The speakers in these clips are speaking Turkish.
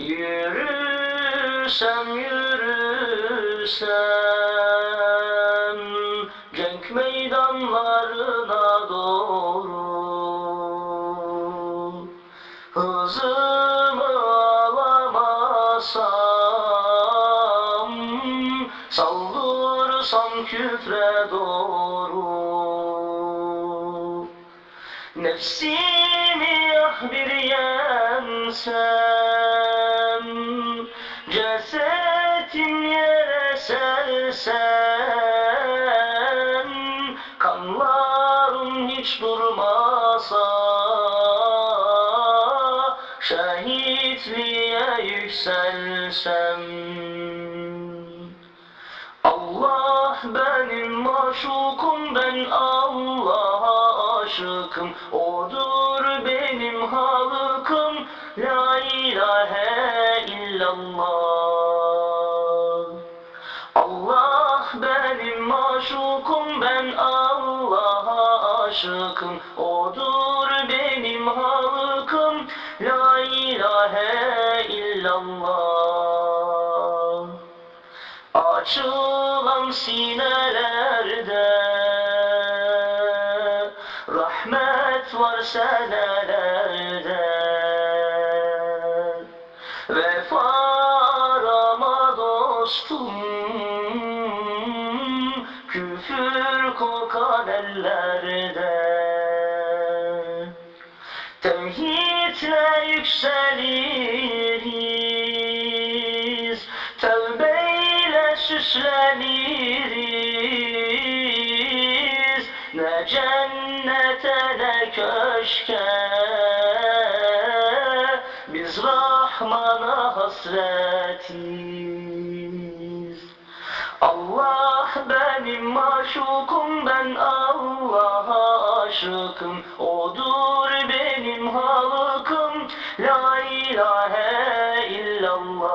Yürüsem yürüsem Cenk meydanlarına doğru Hızımı alamasam Saldırsam küfre doğru. Nefsimi ah bir yensem Cesetim yere sersem Kanlarım hiç durmasa Şehitliğe yükselsem. Allah benim maşukum ben Allah'a aşıkım. Odur benim halıkım La ilahe illallah maşukum ben Allah'a aşıkım Odur benim halıkım La ilahe illallah. Açılan sinelerde Rahmet var senelerde. Vefa arama dostum Küfür kokan ellerde. Tevhidle yükseliriz. Tevbeyle süsleniriz. Ne cennete ne köşke. Biz Rahman'a hasretiz maşukum ben Allah'a aşıkım. Odur benim halıkım La ilahe illallah.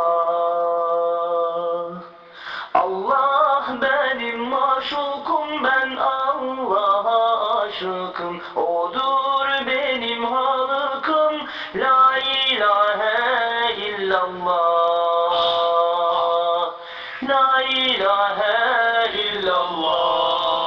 Allah benim maşukum. Ben Allah'a aşıkım. Odur benim halıkım لا إله إلا الله.